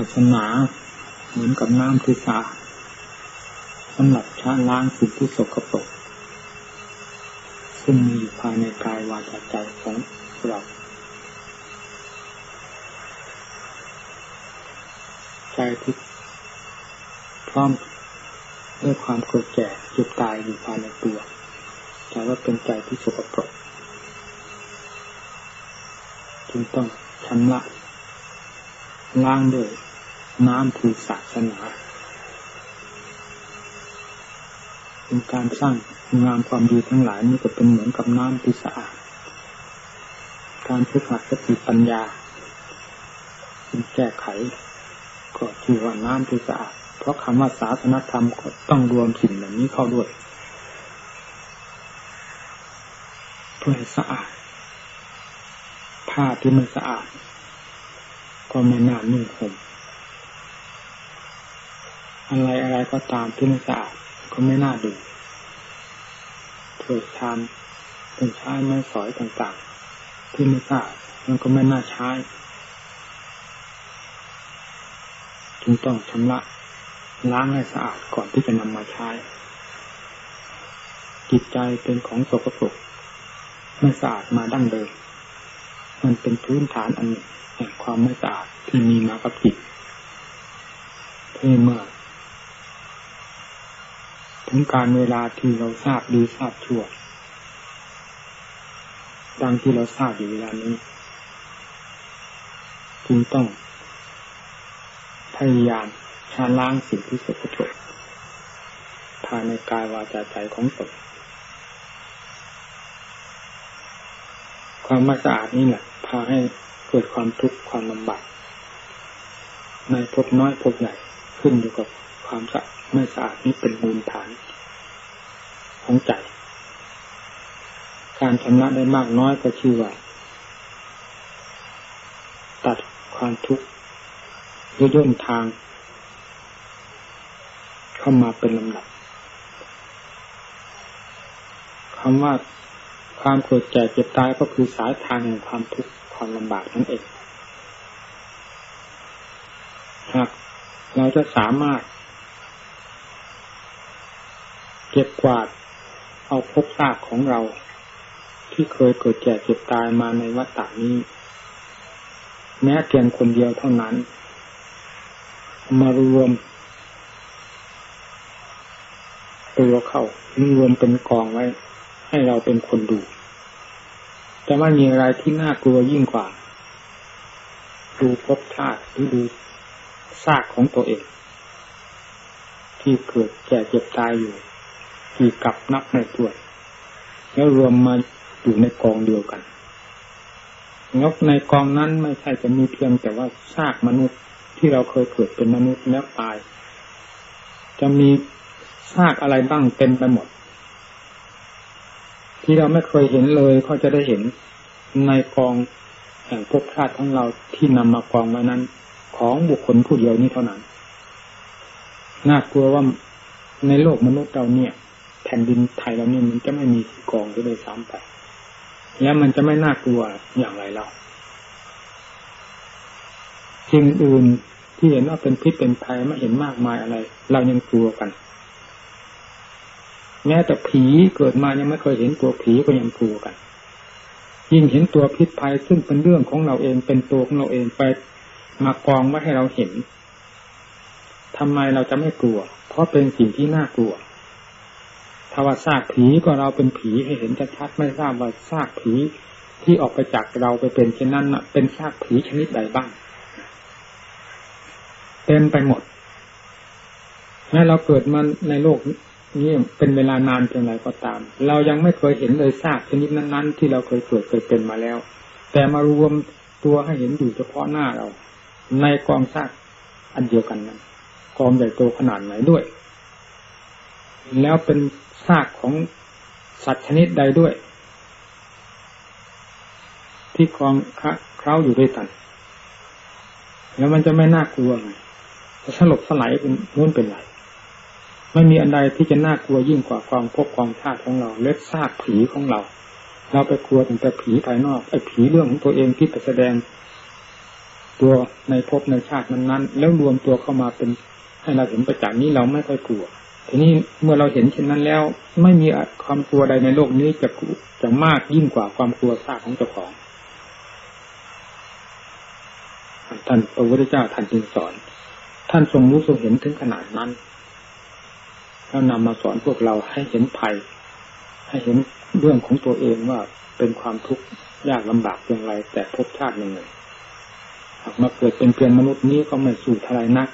าสนาเหมือนกับน้ำที่สะอาสำหรับชะล้างสิ่งที่สกปรกซึ่งมีอยู่ภายในกายวาจาใจของเราใจที่พร้อมด้วยความเกิดแก่เจ็บตายอยู่ภายในตัวแต่ว่าเป็นใจที่สกปรกจึงต้องชำระล้างด้วย น้ำคือศาสนาเป็นการสร้างงามความดีทั้งหลายนี่ก็เป็นเหมือนกับน้ำที่สะอาด การฝึกหัดสติปัญญาแก้ไข ก็คือว่าน้ำที่สะอาด เพราะคำว่าศาสนธรรมก็ต้องรวมสิ่งเหล่านี้เข้าด้วย เพื่อให้สะอาด ผ้าที่มันสะอาด ก็ไม่น่านุ่งห่ม อะไรอะไรก็ตามที่ไม่สะอาดก็ไม่น่าดูเถิดทานเป็นใช้ไม้สอยต่างๆ ที่ไม่สะอาดมันก็ไม่น่าใช้จึงต้องชำระล้างให้สะอาดก่อนที่จะนำมาใช้ จิตใจเป็นของสกปรกไม่สะอาดมาดั้งเดิม มันเป็นพื้นฐานอันหนึ่งแห่งความไม่สะอาดที่มีมากับจิตที่เมื่อ ถึงการเวลาที่เราทราบดีทราบชั่ว ดังที่เราทราบอยู่เวลานี้จึงต้องพยายามชาล้างสิ่งที่สกปรกภายในกายวาจาใจของตนความไม่สะอาดนี่แหละพาให้เกิดความทุกข์ความลำบากในพบน้อยพบใหญ่ขึ้นอยู่กับ ความสะไม่สะอาดนี้เป็นมูลฐานของใจ การชำระได้มากน้อยก็ชื่อว่า ตัดความทุกข์หรือย่นทาง เข้ามาเป็นลำดับคำว่าความเกิดแก่เจ็บตายก็คือสายทางแห่งความทุกข์ความลำบากนั่นเองหากเราจะสามารถ เก็บกวาด เอาพบซากของเรา ที่เคยเกิดแก่เจ็บตายมาในวัฏฏานี้ แม้เพียงคนเดียวเท่านั้น มารวม ตัวเข้ารวมเป็นกองไว้ ให้เราเป็นคนดู แต่ว่ามีอะไรที่น่ากลัวยิ่งกว่า ดูพบชาติหรือดูซากของตัวเอง ที่เกิดแก่เจ็บตายอยู่ กี่กับนับในตัวแล้วรวมมาอยู่ในกองเดียวกันงบในกองนั้นไม่ใช่จะมีเพียงแต่ว่าซากมนุษย์ที่เราเคยเกิดเป็นมนุษย์แล้วตาย จะมีซากอะไรบ้างเต็มไปหมด ที่เราไม่เคยเห็นเลยเขาจะได้เห็นในกองแห่งภพชาติของเราที่นำมากองไว้นั้น ของบุคคลผู้เดียวนี้เท่านั้นน่ากลัวว่าในโลกมนุษย์เราเนี่ย แผ่นดินไทยเราเนี่ยมันจะไม่มีกองก็เลยซ้ำไป แล้วมันจะไม่น่ากลัวอย่างไรเราสิ่งอื่นที่เห็นว่าเป็นพิษเป็นภัยไม่เห็นมากมายอะไร เรายังกลัวกัน แม้แต่ผีเกิดมายังไม่เคยเห็นตัวผีก็ยังกลัวกัน ยิ่งเห็นตัวพิษภัยซึ่งเป็นเรื่องของเราเองเป็นตัวของเราเองไปมากองไว้ให้เราเห็นทำไมเราจะไม่กลัว เพราะเป็นสิ่งที่น่ากลัว ถ้าว่าซากผีก็เราเป็นผีให้เห็นชัดๆไม่ทราบว่าซากผีที่ออกไปจากเราไปเป็นเช่นนั้นเป็นซากผีชนิดใดบ้างเต็มไปหมดแม้เราเกิดมาในโลกนี้เป็นเวลานานเพียงไรก็ตาม เรายังไม่เคยเห็นเลยซากชนิดนั้น ๆ ที่เราเคยเกิดเคยเป็นมาแล้ว แต่มารวมตัวให้เห็นอยู่เฉพาะหน้าเรา ในกองซากอันเดียวกันนั้นกองใหญ่โตขนาดไหนด้วย แล้วเป็นากของสัตว์ชนิดใดด้วย ที่กองเคล้าอยู่ด้วยกัน แล้วมันจะไม่น่ากลัวไงจะสลบสลายเป็นนู้นเป็นไรไม่มีอันใดที่จะน่ากลัวยิ่งกว่าความพบความชาติของเรา เล็กซากผีของเรา เราไปกลัวถึงแต่ผีภายนอกไอ้ผีเรื่องของตัวเองที่ไปแสดง ตัวในภพในชาตินั้นๆแล้วรวมตัวเข้ามาเป็นให้เราเห็นประจักษ์นี้เราไม่ค่อยกลัว ทีนี้เมื่อเราเห็นเช่นนั้นแล้ว ไม่มีความกลัวใดในโลกนี้จะจะมากยิ่งกว่าความกลัวซากของเจ้าของท่านพระพุทธเจ้าท่านจึงสอน ท่านทรงรู้ทรงเห็นถึงขนาดนั้นแล้วนำมาสอนพวกเราให้เห็นภัย ให้เห็นเรื่องของตัวเองว่าเป็นความทุกข์ยากลำบากเพียงไรแต่พบชาติหนึ่งหากมาเกิดเป็นเพียงมนุษย์นี้ก็ไม่สู่ทลายนัก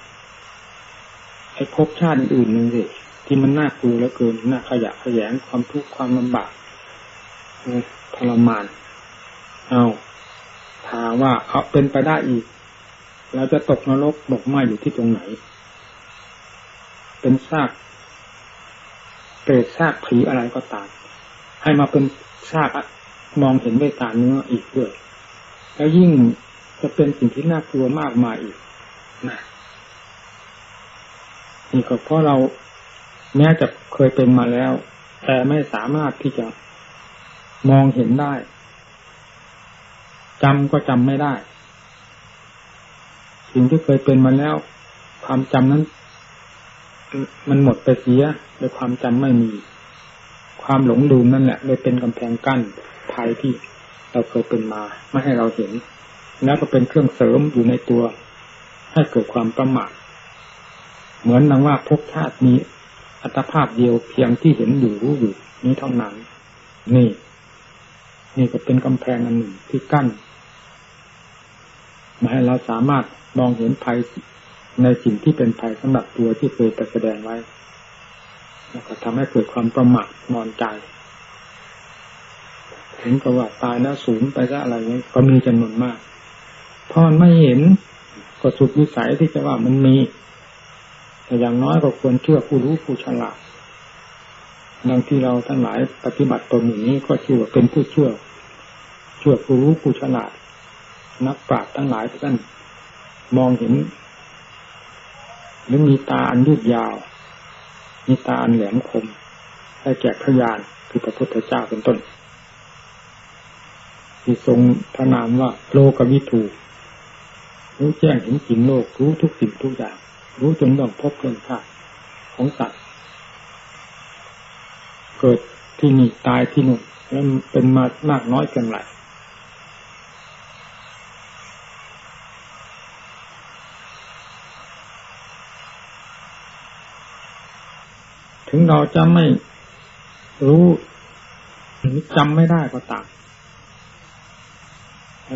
ให้พบชาติอื่นหนึ่งสิที่มันน่ากลัวแล้วเกินน่าขยะขยงความทุกข์ความลำบากทรมาน เอาถามว่าเขาเป็นไปได้อีก เราจะตกนรกบกไหมอยู่ที่ตรงไหน เป็นซากเปรตซากผีอะไรก็ตาม ให้มาเป็นซากมองเห็นด้วยตาเนื้ออีกด้วย แล้วยิ่งจะเป็นสิ่งที่น่ากลัวมากมายอีกนะ นี่ก็เพราะเราแม้จะเคยเป็นมาแล้ว แต่ไม่สามารถที่จะมองเห็นได้จำก็จำไม่ได้ สิ่งที่เคยเป็นมาแล้ว ความจำนั้น มันหมดไปเสียโดยความจำไม่มี ความหลงลืมนั่นแหละเลยเป็นกำแพงกั้นภัยที่เราเคยเป็นมา ไม่ให้เราเห็น แล้วก็เป็นเครื่องเสริมอยู่ในตัว ให้เกิดความประมาท เหมือนนังว่าพบชาติมีอัตภาพเดียวเพียงที่เห็นอยู่รู้อยู่นี้เท่านั้น นี่ นี่ก็เป็นกำแพงอันหนึ่งที่กั้นมาให้เราสามารถมองเห็นภัยในสิ่งที่เป็นภัยสำหรับตัวที่เคยแสดงไว้ แล้วก็ทำให้เกิดความประมาทนอนใจถึงกับว่าตายแล้วสูญไปซะอะไรนี้ก็มีจำนวนมากพราะมันไม่เห็นก็สุดวิสัยที่จะว่ามันมี แต่อย่างน้อยก็ควรเชื่อผู้รู้ผู้ฉลาดดังที่เราทั้งหลายปฏิบัติตนอย่างนี้ก็ชื่อว่าเป็นผู้เชื่อเชื่อผู้รู้ผู้ฉลาด นักปราชญ์ทั้งหลายท่านมองเห็นหรือมีตาอันยืดยาว มีตาอันแหลมคมให้แก่พยานคือพระพุทธเจ้าเป็นต้น ที่ทรงพระนามว่าโลกวิถูรู้แจ้งเห็นจริงโลกรู้ทุกสิ่งทุกอย่าง รู้จนเรื่องพบเรื่องชาติของสัตว์เกิดที่นี่ตายที่นู่นแล้วเป็นมามากน้อยเพียงไรถึงเราจะไม่รู้หรือจำไม่ได้ก็ตาม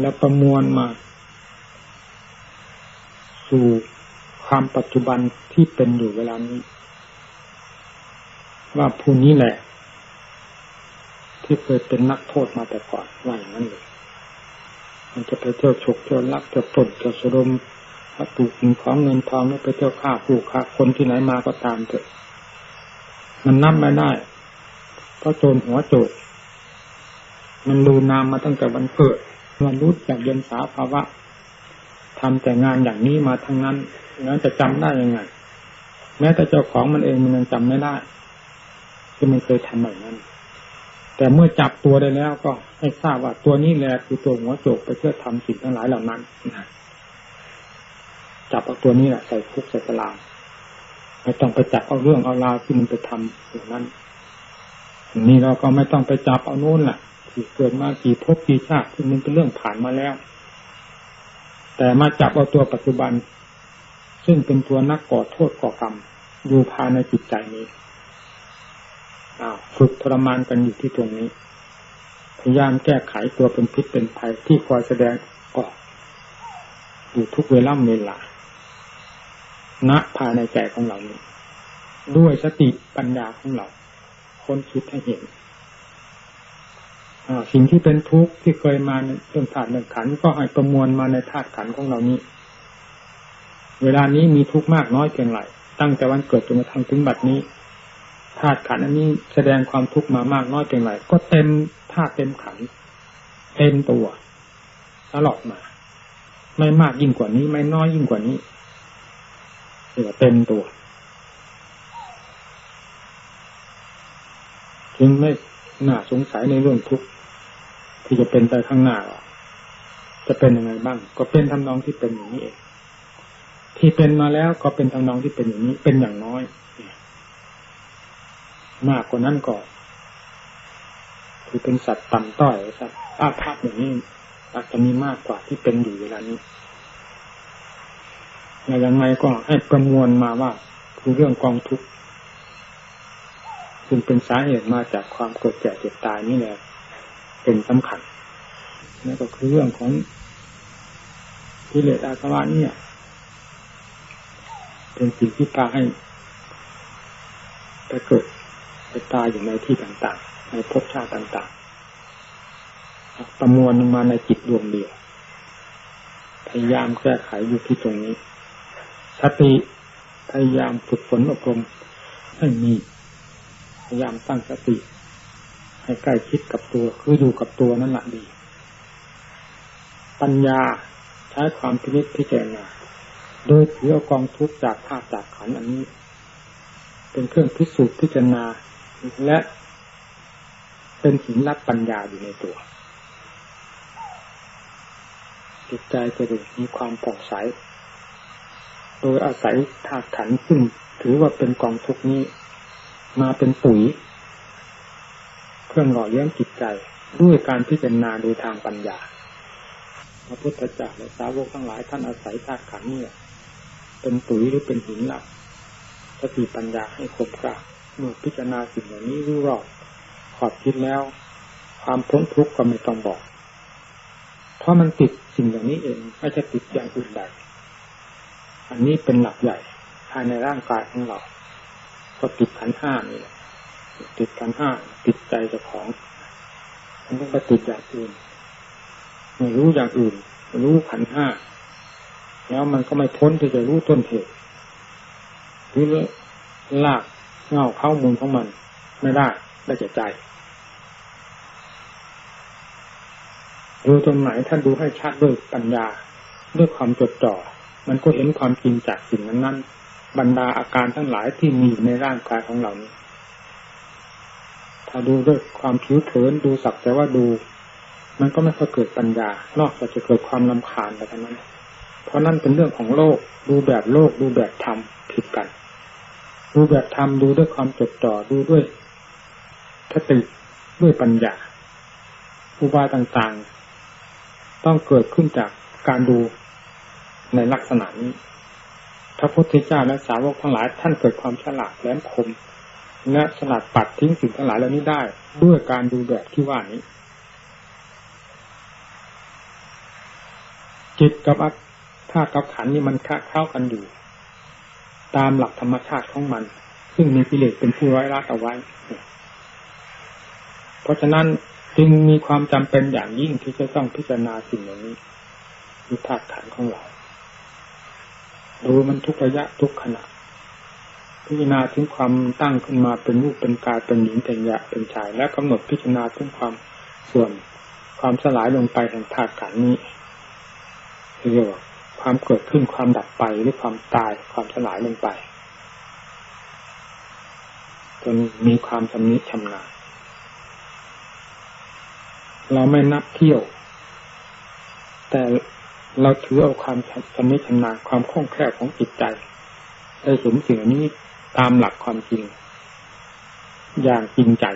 แล้วประมวลมา สู่ ความปัจจุบันที่เป็นอยู่เวลานี้ ว่าผู้นี้แหละ ที่เคยเป็นนักโทษมาแต่ก่อนว่าอย่างนั้นเลยมันจะไปเที่ยวฉกเที่ยวลักเที่ยวปล้นเที่ยวสดมวัตถุสิ่งของเงินทองไม่ไปเที่ยวฆ่าผู้ฆ่าคนที่ไหนมาก็ตามเถอะ มันนับไม่ได้เพราะโจรหัวโจรมันรูนามมาตั้งแต่วันเกิดมันรู้จากเย็นสาภาวะทำแต่งานอย่างนี้มาทั้งนั้น แล้วจะจำได้ยังไง แม้แต่เจ้าของมันเองมันยังจำไม่ได้ที่มันเคยทำแบบนั้น แต่เมื่อจับตัวได้แล้วก็ให้ทราบว่าตัวนี้แหละคือตัวหัวโจกไปเพื่อทำสิ่งทั้งหลายเหล่านั้นจับเอาตัวนี้แหละใส่คุกใส่ตารางไม่ต้องไปจับเอาเรื่องเอาราวที่มันไปทำอย่างนั้นนี่เราก็ไม่ต้องไปจับเอาโน้นแหละที่เกิดมากี่ภพกี่ชาติที่มันเป็นเรื่องผ่านมาแล้ว แต่มาจับเอาตัวปัจจุบัน ซึ่งเป็นตัวนักก่อโทษก่อกรรมอยู่ภายในจิตใจนี้ฝึกทรมานกันอยู่ที่ตรงนี้ พยายามแก้ไขตัวเป็นพิษเป็นภัยที่คอยแสดงออกอยู่ทุกเวล่ำเวลาณภายในใจของเรานี้ ด้วยสติปัญญาของเรา คนคิดให้เห็นสิ่งที่เป็นทุกข์ที่เคยมาในเรื่องธาตุเรื่องขันก็ให้ประมวลมาในธาตุขันของเรานี้ เวลานี้มีทุกข์มากน้อยเพียงไรตั้งแต่วันเกิดจนกระทั่งถึงบัดนี้ธาตุขันอันนี้แสดงความทุกข์มามากน้อยเพียงไรก็เต็มธาตุเต็มขันเต็มตัวตลอดมา ไม่มากยิ่งกว่านี้ ไม่น้อยยิ่งกว่านี้เรียกว่าเต็มตัวจึงไม่น่าสงสัยในเรื่องทุกข์ที่จะเป็นไปข้างหน้าจะเป็นยังไงบ้าง ก็เป็นทำนองที่เป็นอย่างนี้เอง ที่เป็นมาแล้วก็เป็นทำนองที่เป็นอย่างนี้ เป็นอย่างน้อย มากกว่านั้นก็คือเป็นสัตว์ต่ำต้อยสัตว์อาภัพอย่างนี้อาจจะมีมากกว่าที่เป็นอยู่เวลานี้ในยังไงก็ให้ประมวลมาว่าคือเรื่องกองทุกข์ซึ่งเป็นสาเหตุมาจากความเกิดแก่เจ็บตายนี่แหละเป็นสำคัญนั่นก็คือเรื่องของกิเลสอาสวะเนี่ย เป็นสิ่งที่พาให้ไปเกิดไปตายอยู่ในที่ต่างๆ ในภพชาติต่างๆ ประมวลมาในจิตดวงเดียว พยายามแก้ไขอยู่ที่ตรงนี้ สติพยายามฝึกฝนอบรมให้มีพยายามตั้งสติ ให้ใกล้ชิดกับตัว คืออยู่กับตัวนั่นแหละดี ปัญญาใช้ความพิจิตพิจารณา โดยถือกองทุกจากภาพจากขันอันนี้ เป็นเครื่องพิสูจน์พิจารณาและเป็นหินรับปัญญาอยู่ในตัว จิตใจจะดมีความผ่องใส โดยอาศัยธาตุขันซึ่งถือว่าเป็นกองทุกนี้มาเป็นปุ๋ย เครื่องหล่อเลี้ยงจิตใจด้วยการพิจารณาโดยทางปัญญา พระพุทธเจ้าและสาวกทั้งหลายท่านอาศัยธาตุขันนี่ เป็นปุ๋ยหรือเป็นหินหลักสติปัญญาให้คมกล้าเมื่อพิจารณาสิ่งเหล่านี้รู้รอบขอบคิดแล้ว ความพ้นทุกข์ก็ไม่ต้องบอก เพราะมันติดสิ่งเหล่านี้เองไม่ใช่ติดอย่างอื่นใดอันนี้เป็นหลักใหญ่ภายในร่างกายของเรา ก็ติดขันห้านี่แหละติดขันห้าติดใจเจ้าของมันต้องไปติดอย่างอื่นไม่รู้อย่างอื่น รู้ขันห้า แล้วมันก็ไม่พ้นที่จะรู้ต้นเหตุหรือลากเงาเข้ามูลของมัน ไม่ได้ได้แก่ใจดูตรงไหนท่านดูให้ชัดด้วยปัญญาด้วยความจดจ่อ มันก็เห็นความจริงจากสิ่งนั้นนั้นบรรดาอาการทั้งหลายที่มีในร่างกายของเรานี้ ถ้าดูด้วยความผิวเผินดูสักแต่ว่าดู มันก็ไม่ค่อยเกิดปัญญานอกจากจะเกิดความลำคาญไปเท่านั้น เพราะนั่นเป็นเรื่องของโลก ดูแบบโลก ดูแบบธรรมผิดกัน ดูแบบธรรมดูด้วยความจดจ่อดูด้วยสติด้วยปัญญาอุบายต่างๆ ต้องเกิดขึ้นจากการดูในลักษณะนี้พระพุทธเจ้าและสาวกทั้งหลาย ท่านเกิดความฉลาดแหลมคมและฉลาดปัดทิ้งสิ่งทั้งหลายเหล่านี้ได้ ด้วยการดูแบบที่ว่านี้ จิตกับอัต ธาตุกับขันนี่มันค้าเข้ากันอยู่ ตามหลักธรรมชาติของมัน ซึ่งมีกิเลสเป็นผู้ร้อยรัดเอาไว้ เพราะฉะนั้นจึงมีความจำเป็นอย่างยิ่งที่จะต้องพิจารณาสิ่งเหล่านี้มีธาตุขันของเราดูมันทุกระยะทุกขณะพิจารณาถึงความตั้งขึ้นมาเป็นรูปเป็นกายเป็นหญิงเป็นยะเป็นชาย และกำหนดพิจารณาถึงความส่วนความสลายลงไปแห่งธาตุขันนี้เรียกว่า ความเกิดขึ้นความดับไปหรือความตายความสลายลงไป จนมีความชำนิชำนาญเราไม่นับเที่ยว แต่เราถือเอาความชำนิชำนาญความคล่องแคล่วของจิตใจได้เห็นสิ่งนี้ตามหลักความจริง อย่างจริงใจ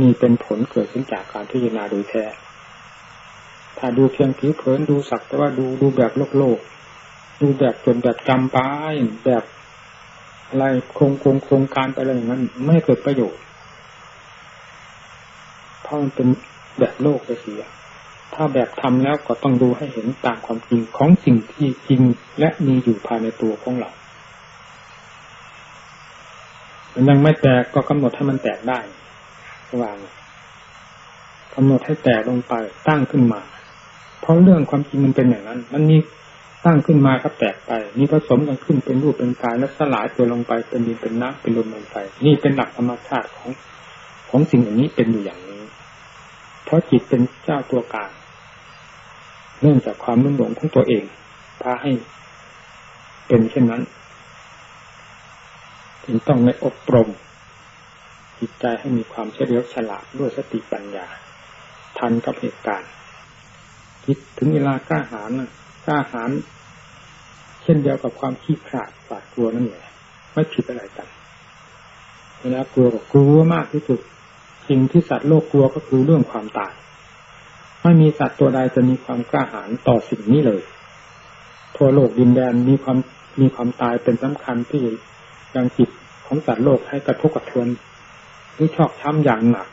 นี่เป็นผลเกิดขึ้นจากการพิจารณาโดยแท้ ถ้าดูเพียงผิวเผินดูสักแต่ว่าดูดูแบบโลกโลก ดูแบบจนแบบจำปายแบบอะไรโครงโครงโครงการไปอะไรอย่างนั้น ไม่เกิดประโยชน์เพราะมันเป็นแบบโลกไปเสีย ถ้าแบบทำแล้วก็ต้องดูให้เห็นตามความจริงของสิ่งที่จริงและมีอยู่ภายในตัวของเรามันยังไม่แตกก็กำหนดให้มันแตกได้วางกำหนดให้แตกลงไปตั้งขึ้นมา เพราะเรื่องความจริงมันเป็นอย่างนั้น มันมีสร้างขึ้นมาก็แตกไปมีผสมกันขึ้นเป็นรูปเป็นกายแล้วสลายตัวลงไปเป็นดินเป็นน้ำเป็นลมลงไปนี่เป็นหลักธรรมชาติของของสิ่งอย่างนี้เป็นอยู่อย่างนี้ เพราะจิตเป็นเจ้าตัวกลางเนื่องจากความรุ่มหลงของตัวเองพาให้เป็นเช่นนั้นจึงต้องในอบรม จิตใจให้มีความเฉลียวฉลาดด้วยสติปัญญา ทันกับเหตุการณ์ คิดถึงเวลากล้าหาญนะกล้าหาญเช่นเดียวกับความขี้ขลาดฝาดกลัวนั่นแหละไม่ผิดอะไรกันเวลากลัวก็กลัวมากที่สุดสิ่งที่สัตว์โลกกลัวก็คือเรื่องความตายไม่มีสัตว์ตัวใดจะมีความกล้าหาญต่อสิ่งนี้เลย ทั่วโลกดินแดนมีความมีความตายเป็นสำคัญที่ยังจิตของสัตว์โลกให้กระทบกระเทือนหรือชอกช้ำอย่างหนัก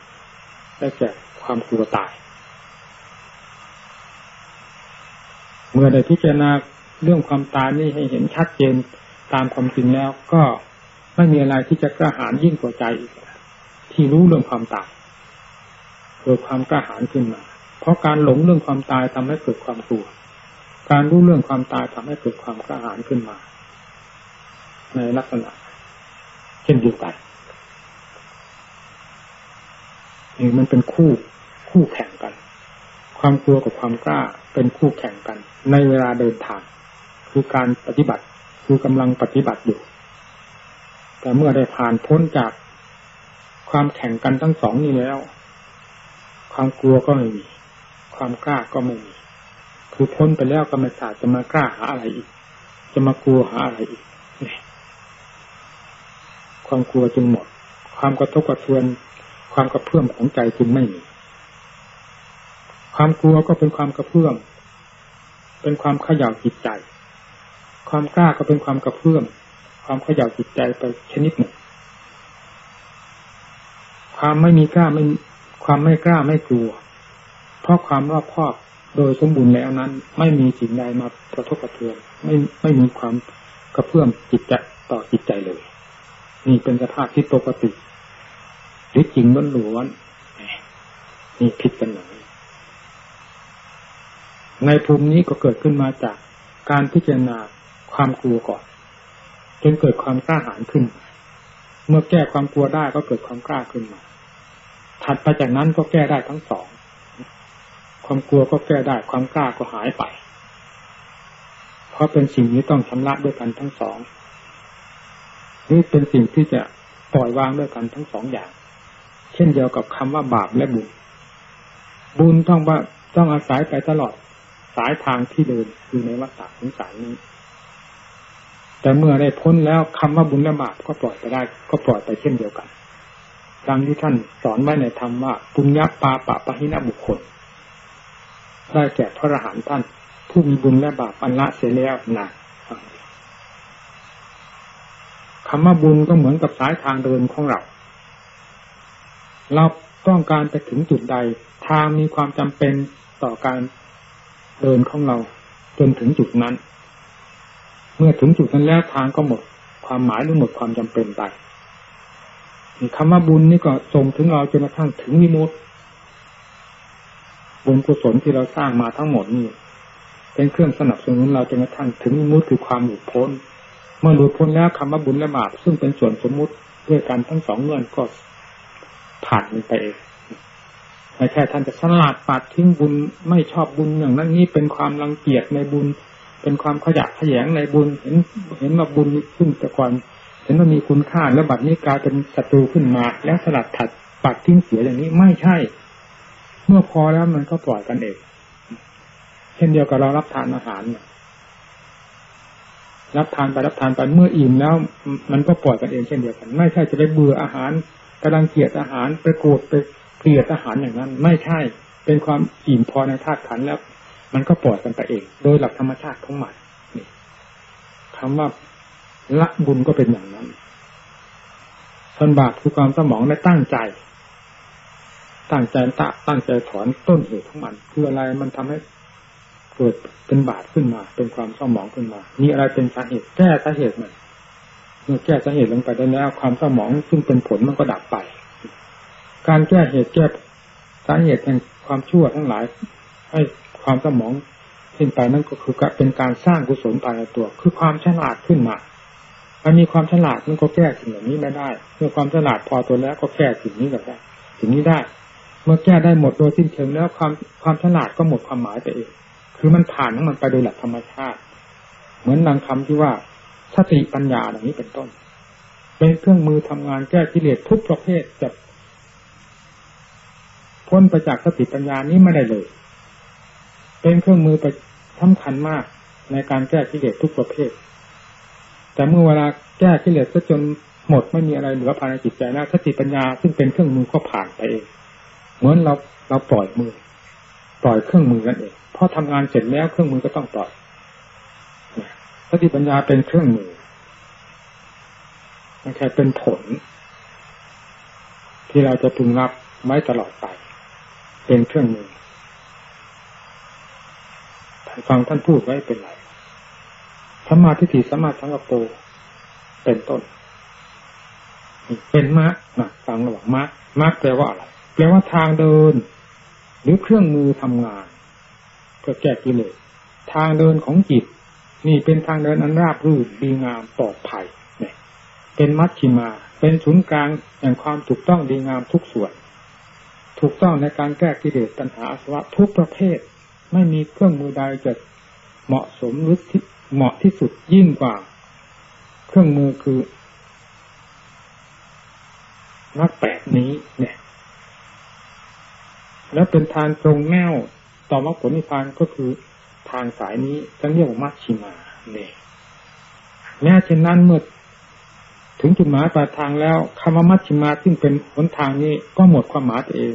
ได้แก่ความกลัวตาย เมื่อได้พิจารณาเรื่องความตายนี่ให้เห็นชัดเจนตามความจริงแล้ว ก็ไม่มีอะไรที่จะกระหายยิ่งกว่าใจอีก ที่รู้เรื่องความตายเกิดความกระหายขึ้นมา เพราะการหลงเรื่องความตายทำให้เกิดความกลัว การรู้เรื่องความตายทำให้เกิดความกระหายขึ้นมา ในลักษณะ เช่นเดียวกันนี่มันเป็นคู่คู่แข่งกัน ความกลัวกับความกล้าเป็นคู่แข่งกัน ในเวลาเดินทางคือการปฏิบัติคือกำลังปฏิบัติอยู่ แต่เมื่อได้ผ่านพ้นจากความแข่งกันทั้งสองนี้แล้ว ความกลัวก็ไม่มี ความกล้าก็ไม่มี คือพ้นไปแล้วก็ไม่สาจะมากล้าหาอะไรอีก จะมากลัวหาอะไรอีก ความกลัวจึงหมด ความกระทบกระเทือน ความกระเพื่อมของใจจึงไม่มี ความกลัวก็เป็นความกระเพื่อม เป็นความขย่าจิตใจ ความกล้าก็เป็นความกระเพื่อม ความขย่าจิตใจไปชนิดหนึ่ง ความไม่มีกล้าไม่ความไม่กล้าไม่กลัว เพราะความรอบคอบโดยสมบูรณ์แล้วนั้น ไม่มีสิ่งใดมากระทบกระเทือนไม่ไม่มีความกระเพื่อมจิตใจต่อจิตใจเลย นี่เป็นสภาพที่ปกติหรือจริงล้วนๆนี่ผิดกันอย่าง ในภูมินี้ก็เกิดขึ้นมาจากการพิจารณาความกลัวก่อนจนเกิดความกล้าหาญขึ้น เมื่อแก้ความกลัวได้ก็เกิดความกล้าขึ้นมา ถัดไปจากนั้นก็แก้ได้ทั้งสอง ความกลัวก็แก้ได้ความกล้าก็หายไป เพราะเป็นสิ่งนี้ต้องชำระด้วยกันทั้งสอง นี่เป็นสิ่งที่จะปล่อยวางด้วยกันทั้งสองอย่าง เช่นเดียวกับคำว่าบาปและบุญ บุญต้องว่าต้องอาศัยไปตลอด สายทางที่เดินคือในวัฏฏะสงสารนี้ แต่เมื่อได้พ้นแล้วคำว่าบุญและบาปก็ปล่อยไปได้ ก็ปล่อยไปเช่นเดียวกันดังที่ท่านสอนไว้ในธรรมว่าปุญญาปาปะปะหินะบุคคลได้แก่พระอรหันต์ท่าน ผู้มีบุญและบาปอันละเสียแล้วนะคำว่าบุญก็เหมือนกับสายทางเดินของเรา เราต้องการไปถึงจุดใด ทางมีความจำเป็นต่อการ เดินของเราจนถึงจุดนั้น เมื่อถึงจุดนั้นแล้วทางก็หมด ความหมายหรือหมดความจำเป็นไปคำว่าบุญนี่ก็ส่งถึงเราจนกระทั่งถึงมิมุติบุญกุศลที่เราสร้างมาทั้งหมดนี่เป็นเครื่องสนับสนุนเราจนกระทั่งถึงมิมุติคือความหลุดพ้น เมื่อหลุดพ้นแล้วคำว่าบุญและบาปซึ่งเป็นส่วนสมมุติด้วยกันทั้งสองเงื่อนก็ผ่านมันไปเอง ไม่ใช่ท่านจะสลัดปัดทิ้งบุญไม่ชอบบุญอย่างนั้นนี้เป็นความรังเกียจในบุญ เป็นความขยักขยงในบุญเห็นเห็นว่าบุญขึ้นแต่ก่อนเห็นว่ามีคุณค่าแล้วบัดนี้กลายเป็นศัตรูขึ้นมา แล้วสลัดถัดปัดทิ้งเสียอย่างนี้ไม่ใช่ เมื่อพอแล้วมันก็ปล่อยกันเองเช่นเดียวกับเรารับทานอาหารรับทานไปรับทานไปเมื่ออิ่มแล้ว มันก็ปล่อยกันเองเช่นเดียวกัน ไม่ใช่จะไปเบื่ออาหารกำลังเกลียดอาหารไปโกรธไป เกลียดอาหารอย่างนั้น ไม่ใช่เป็นความอิ่มพอในธาตุขันแล้ว มันก็ปล่อยกันไปเอง โดยหลักธรรมชาติของมันนี่คำว่าละบุญก็เป็นอย่างนั้นส่วนบาปคือความสมองและตั้งใจ ตั้งใจตะตั้งใจถอนต้นเหตุของมันคืออะไรมันทำให้เกิดเป็นบาปขึ้นมา เป็นความสมองขึ้นมา มีอะไรเป็นสาเหตุแก้สาเหตุมันเมื่อแก้สาเหตุลงไปได้แล้วความเศร้าหมองซึ่งเป็นผลมันก็ดับไป การแก้เหตุแก้สาเหตุแห่งความชั่วทั้งหลาย ให้ความเศร้าหมองขึ้นไปนั่นก็คือเป็นการสร้างกุศลภายในตัว คือความฉลาดขึ้นมามันมีความฉลาดมันก็แก้สิ่งเหล่านี้ไม่ได้เมื่อความฉลาดพอตัวแล้วก็แก้สิ่งนี้ได้สิ่งนี้ได้ เมื่อแก้ได้หมดโดยสิ้นเชิงแล้วความความฉลาดก็หมดความหมายไปเองคือมันผ่านของมันไปโดยหลักธรรมชาติ เหมือนนางคำที่ว่าสติปัญญาเหล่านี้เป็นต้น เป็นเครื่องมือทำงานแก้กิเลสทุกประเภทจะ พ้นไปจากสติปัญญานี้ไม่ได้เลย เป็นเครื่องมือไปสำคัญมากในการแก้กิเลสทุกประเภท แต่เมื่อเวลาแก้กิเลสก็จนหมดไม่มีอะไรเหลือภายในจิตใจแล้วสติปัญญาซึ่งเป็นเครื่องมือก็ผ่านไปเอง เหมือนเราเราปล่อยมือ ปล่อยเครื่องมือกันเองพอทำงานเสร็จแล้วเครื่องมือก็ต้องปล่อยสติปัญญาเป็นเครื่องมือไม่ใช่เป็นผล ที่เราจะพึงรับไว้ตลอดไป เป็นเครื่องมือฟังท่านพูดไว้เป็นไรสมาธิฏฐิสมาสังกโปเป็นต้น เป็นมรรคนะฟังระหว่างมรรคมรรคแปลว่าอะไรแปลว่าทางเดิน หรือเครื่องมือทำงาน เพื่อแก้กิเลสทางเดินของจิต นี่เป็นทางเดินอันราบรื่นดีงามปลอดภัยเนี่ย เป็นมัชชิมา เป็นศูนย์กลางแห่งความถูกต้องดีงามทุกส่วน ถูกต้องในการแก้กิเลสปัญหาอสวะทุกประเภท ไม่มีเครื่องมือใดจะเหมาะสมหรือเหมาะที่สุดยิ่งกว่า เครื่องมือคือนักแปดนี้เนี่ย แล้วเป็นทางตรงแนวต่อมรรคผลนิพพานก็คือทางสายนี้จะเรียกว่ามัชชิมาเนี่ยแม้เช่นนั้นเมื่อถึงจุดหมายปลายทางแล้วคำว่ามัชชิมาซึ่งเป็นหนทางนี้ก็หมดความหมายตัวเอง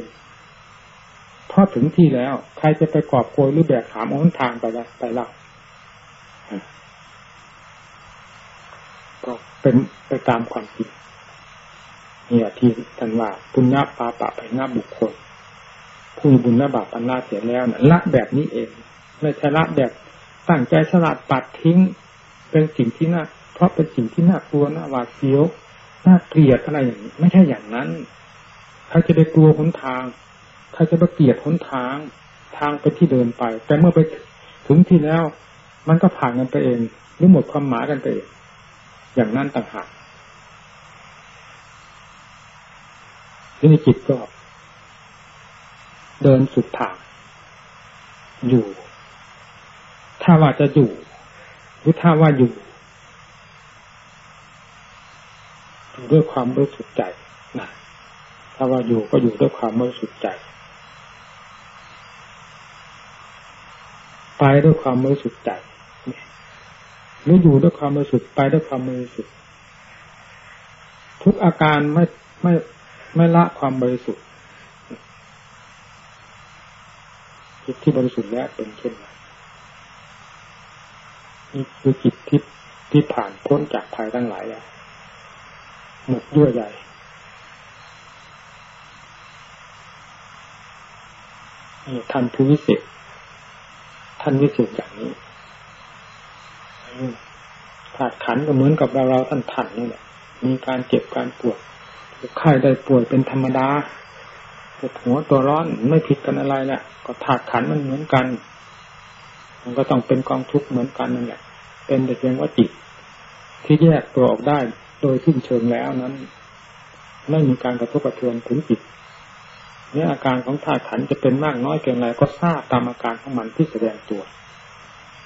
เพราถึงที่แล้ว ใครจะไปกอบโกยหรือแบกขามหนทางไปล้วไปล้วก็เป็นไปตามความจริงเนี่ยที่ท่านว่าปุญญาปาปะไปหน้าบุคคล ผู้บุญและบาปอันละเสียแล้วนะละแบบนี้เองไม่ใช่ละแบบตั้งใจสลัดปัดทิ้ง เป็นสิ่งที่น่าเพราะเป็นสิ่งที่น่ากลัวน่าหวาดเสียวน่าเกลียดอะไรอย่างนี้ ไม่ใช่อย่างนั้นใครจะไปกลัวหนทาง รจะไปเกลียดหนทางทางไปที่เดินไป แต่เมื่อไปถึงที่แล้ว มันก็ผ่านกันไปเองหรือหมดความหมายกันไปเองอย่างนั้นต่างหากที่นจิตก็ เดินสุดทาง อยู่ ถ้าว่าจะอยู่หรือถ้าว่าอยู่อยู่ด้วยความบริสุทธิ์ใจนะถ้าว่าอยู่ก็อยู่ด้วยความบริสุทธิ์ใจ ไปด้วยความบริสุทธิ์ใจหรืออยู่ด้วยความบริสุทธิ์ไปด้วยความบริสุทธิ์ทุกอาการไม่ไม่ไม่ละความบริสุทธิ์จิตที่บริสุทธิ์แล้วเป็นเช่นไรนี่คือจิตที่ที่ผ่านพ้นจากภัยทั้งหลายแล้วหมดด้วยใหญ่ท่านผู้วิเศษ ท่านวิเศษอย่างนี้ถาดขันก็เหมือนกับเราเราท่านทันนี่แหละมีการเจ็บการปวดไข้ได้ป่วยเป็นธรรมดาปวดหัวตัวร้อนไม่ผิดกันอะไรแหละก็ถาดขันมันเหมือนกัน มันก็ต้องเป็นกองทุกข์เหมือนกันนั่นแหละเป็นแต่เพียงว่าจิต ที่แยกตัวออกได้โดยสิ้นเชิงแล้วนั้น ไม่มีการกระทบกระเทือนถึงจิต นี่ยอาการของธาตุขันจะเป็นมากน้อยเพียงไรก็ทราบตามอาการของมันที่แสดงตัว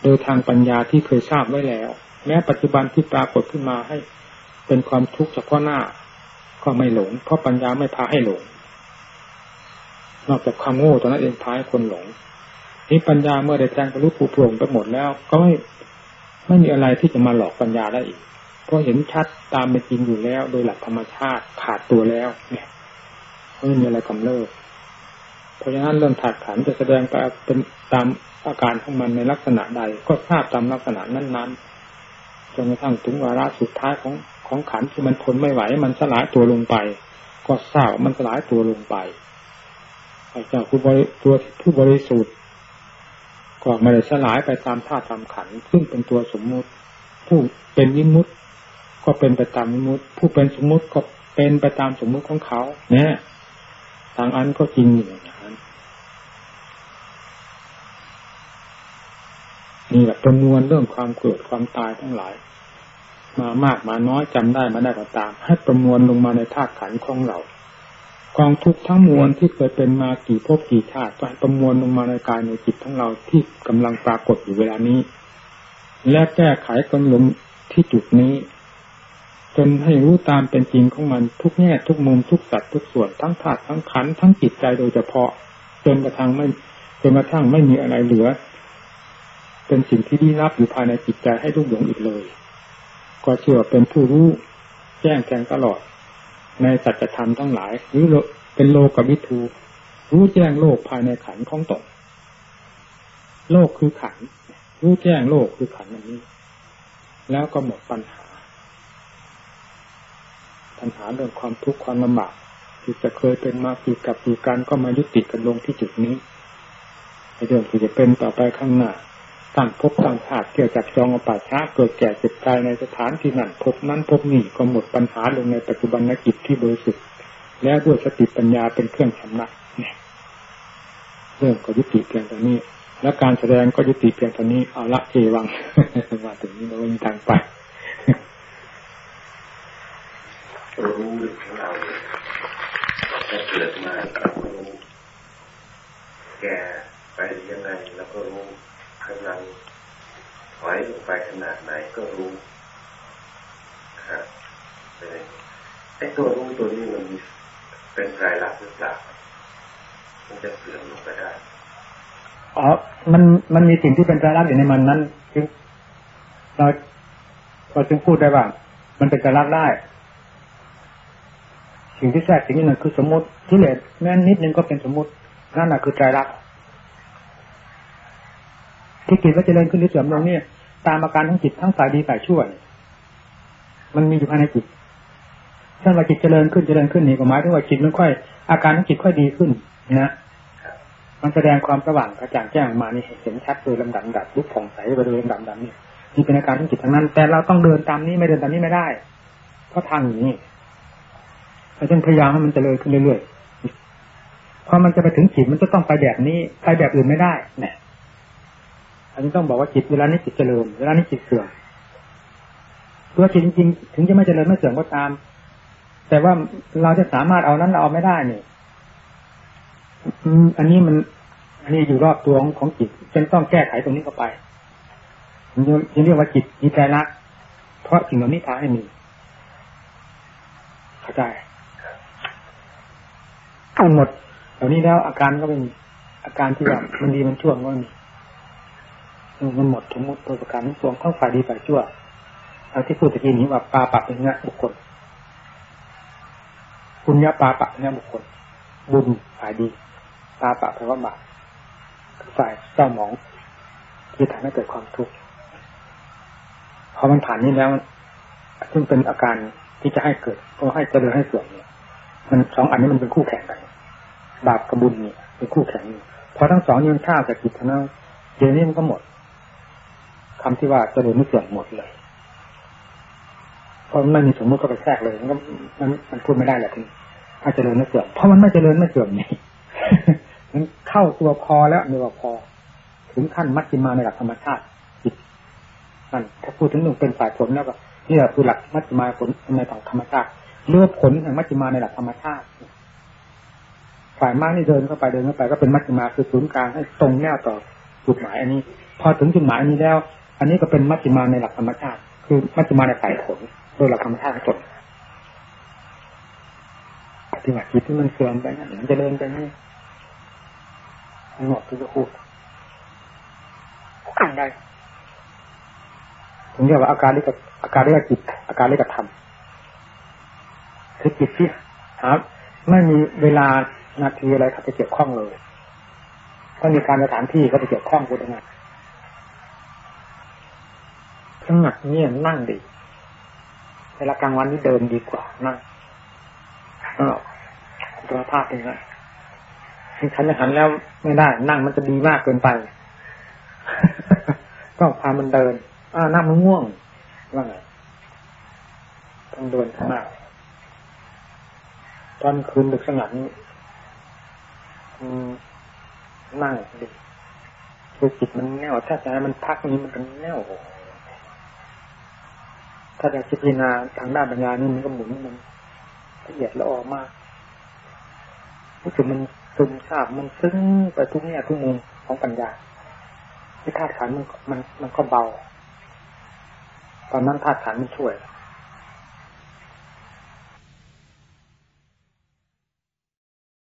โดยทางปัญญาที่เคยทราบไว้แล้ว แม้ปัจจุบันที่ปรากฏขึ้นมาให้ เป็นความทุกข์เฉพาะหน้า ก็ไม่หลง เพราะปัญญาไม่พาให้หลง นอกจากความโง่ตอนนั้นเองพาให้คนหลงนี่ปัญญาเมื่อได้แจ้งบรรลุปูโปร่งไปหมดแล้ว ก็ไม่ไม่มีอะไรที่จะมาหลอกปัญญาได้อีกเพราะเห็นชัดตามเป็นจริงอยู่แล้ว โดยหลักธรรมชาติขาดตัวแล้วเนี่ย ไม่มีอะไรกำเริบเพราะฉะนั้นเรื่องถาดขันจะแสดงไปเป็นตามอาการของมันในลักษณะใด ก็ทราบตามลักษณะนั้นๆจนกระทั่งถึงวาระสุดท้ายของของขันที่มันทนไม่ไหวมันสลายตัวลงไป ก็เศร้ามันสลายตัวลงไปไอ้เจ้าผู้บริตัวผู้บริสุทธิ์ก็ไม่ได้สลายไปตามธาตุตามขันซึ่งเป็นตัวสมมุติ ผู้เป็นยิมุติก็เป็นไปตามยิมุติผู้เป็นสมมุติก็เป็นไปตามสมมุติของเขาเนี่ย ทางอันก็จริงอยู่อย่างนั้นนี่แหละประมวลเรื่องความเกิดความตายทั้งหลาย มามากมาน้อยจำได้มาได้ก็ตาม ให้ประมวลลงมาในธาตุขันของเรากองทุกทั้งมวลที่เคยเป็นมากี่ภพกี่ชาติก็ประมวลลงมาในกายในจิตของเราที่กำลังปรากฏอยู่เวลานี้ และแก้ไขกันลงที่จุดนี้ จนให้รู้ตามเป็นจริงของมันทุกแง่ทุกมุมทุกสัดทุกส่วนทั้งธาตุทั้งขันทั้งจิตใจโดยเฉพาะ จนกระทั่งไม่จนกระทั่งไม่มีอะไรเหลือ เป็นสิ่งที่ดีรับอยู่ภายในจิตใจให้ทุกหลงอีกเลย ก็เชื่อเป็นผู้รู้แจ้งแทงตลอด ในสัจธรรมทั้งหลายหรือเป็นโลกวิทูรู้แจ้งโลกภายในขันของตนโลกคือขันรู้แจ้งโลกคือขันอันนี้ แล้วก็หมดปัญหา ปัญหาเรื่องความทุกข์ความลำบากที่จะเคยเป็นมาปีกับปีการก็มายุติกันลงที่จุดนี้เรื่องที่จะเป็นต่อไปข้างหน้าตั้งพบตั้งชาติเกี่ยวกับจองอป่าช้าเกิดแก่เจ็บตายในสถานที่นั้นพบนั้นพบนี้ก็หมดปัญหาลงในปัจจุบันนกิจที่บริสุทธิ์และด้วยสติปัญญาเป็นเครื่องชำระเนี่ยเรื่องก็ยุติเพียงเท่านี้ และการแสดงก็ยุติเพียงเท่านี้เอาละเอวังมาถึงนี้เราไมีทางไป รู้ของเราถ้าเกิดมาเรารู้แก่ไปยังไงแล้วก็รู้กำลังถอยลงไปขนาดไหนก็รู้ครับไอ้ตัวรู้ตัวนี้มันเป็นรายลักษณ์หรือเปล่ามันจะเสื่อมลงไปได้อ๋อ มัน มันมีสิ่งที่เป็นรายลักษณ์อยู่ในมันนั้น เราเราจึงพูดได้ว่า มันเป็นรายลักษณ์ได้ สิ่งที่แทรกสิ่งนี้มันคือสมมติที่เหลือแม้นิดนึงก็เป็นสมมตินั่นแหละคือใจรักที่จิตว่าเจริญขึ้นหรือเสื่อมลงเนี่ย ตามอาการทั้งจิตทั้งฝ่ายดีฝ่ายชั่วมันมีอยู่ภายในจิตถ้าว่าจิตเจริญขึ้นเจริญขึ้นนี่ก็หมายถึงว่าจิตมันค่อย อาการของจิตค่อยดีขึ้นนะมันแสดงความสว่างกระจ่างแจ้งมานี่เห็นชัดโดยลำดับดับลุกผ่องใสไปโดยลำดับดับนี่นี่เป็นอาการของจิตทั้งนั้น แต่เราต้องเดินตามนี้ไม่เดินตามนี้ไม่ได้ เพราะทางอย่างนี้ เราต้องพยายามให้มันเจริญขึ้นเรื่อยๆพอมันจะไปถึงจิตมันจะต้องไปแบบนี้ ไปแบบอื่นไม่ได้เนี่ยอันนี้ต้องบอกว่าจิตเวลานี้จิตเจริญเวลานี้จิตเสื่อมเพื่อจิตจริงๆถึงจะไม่เจริญไม่เสื่อมก็ตาม แต่ว่าเราจะสามารถเอานั้นเอาไม่ได้เนี่ยอันนี้มันอันนี้อยู่รอบตัวของจิตจึงต้องแก้ไขตรงนี้เข้าไปจึงเรียกว่าจิตมีใจรักเพราะสิ่งเหล่านี้พาให้มีเข้าใจ ทั้งหมดเหล่านี้แล้วอาการก็เป็นอาการที่แบบมันดีมันชั่วก็มีมันหมดทั้งหมดตัวประการทั้งปวงข้องฝ่ายดีฝ่ายชั่วเอาที่พูดตะกี้นี้ว่าปาปะเป็นเงี้ยบุคคลคุณยะปาปะเนี่ยบุคคล บุญฝ่ายดีปาปะแปลว่าบาปฝ่ายเศร้าหมองที่ทำให้เกิดความทุกข์พอมันผ่านนี้แล้ว ซึ่งเป็นอาการที่จะให้เกิดก็ให้เจริญให้เสื่อมเนี่ยมันสองอันนี้มันเป็นคู่แข่งกัน บาปกับบุญเนี่ยเป็นคู่แข่งพอทั้งสองยังท่ากับจิตทั้งนั้นเดี๋ยวนี้มันก็หมดคำที่ว่าจะริญไม่เสื่อมหมดเลยเพราะไม่มีสมมติก็ไปแทรกเลยมันก็มันมันพูดไม่ได้แหละทีถ้าเจริญไม่เสื่อมเพราะมันไม่เจริญไม่เสื่อมนี่มันเข้าตัวพอแล้วมีว่าพอ ถึงขั้นมัชฌิมาในหลักธรรมชาติจิตนั่นถ้าพูดถึงหนึ่งเป็นฝ่ายผลแล้วก็นี่แหละคือหลักมัชฌิมาผลในทางธรรมชาติเลือกผลแห่งมัชฌิมาในหลักธรรมชาติ ฝ่ายมากนี่เดินเข้าไปเดินเข้าไปก็เป็นมัชฌิมาคือศูนย์กลางให้ตรงแนวต่อจุดหมายอันนี้ พอถึงจุดหมายอันนี้แล้ว อันนี้ก็เป็นมัชฌิมาในหลักธรรมชาติ คือมัชฌิมาในสายผลโดยหลักธรรมชาติจบที่ว่าจิตที่มันเสื่อมไปนั่นมันจะเดินไปนี่หมดที่จะพูดอ่านได้ผมเรียกว่าอาการเรียกอาการเรียกจิตอาการเรียกธรรมคือจิตที่หาไม่มีเวลา นาทีอะไรเขาจะเกี่ยวข้องเลยถ้ามีการสถานที่ก็จะเกี่ยวข้องกูได้ไงสงัดเงียบนั่งดีเวลากลางวันนี่เดินดีกว่านั่งเออตัวภาพเป็นไงฉันจะหันแล้วไม่ได้ นั่งมันจะดีมากเกินไป ก็พามันเดินอ่านั่งมันง่วงว่าไงต้องเดินข้างหน้าตอนคืนดึกสงัดนี้ นั่งดีคือจิตมันแน่วถ้าจะให้มันพักนี้มันเป็นแน่วถ้าจะพิจารณาทางด้านปัญญานี่มันก็หมุนมันละเอียดละออมากรู้สึกมันซึมซาบมันซึ้งไปทุกแง่ทุกมุมของปัญญาที่ธาตุขันมันมันมันก็เบา ตอนนั้นธาตุขันมันช่วย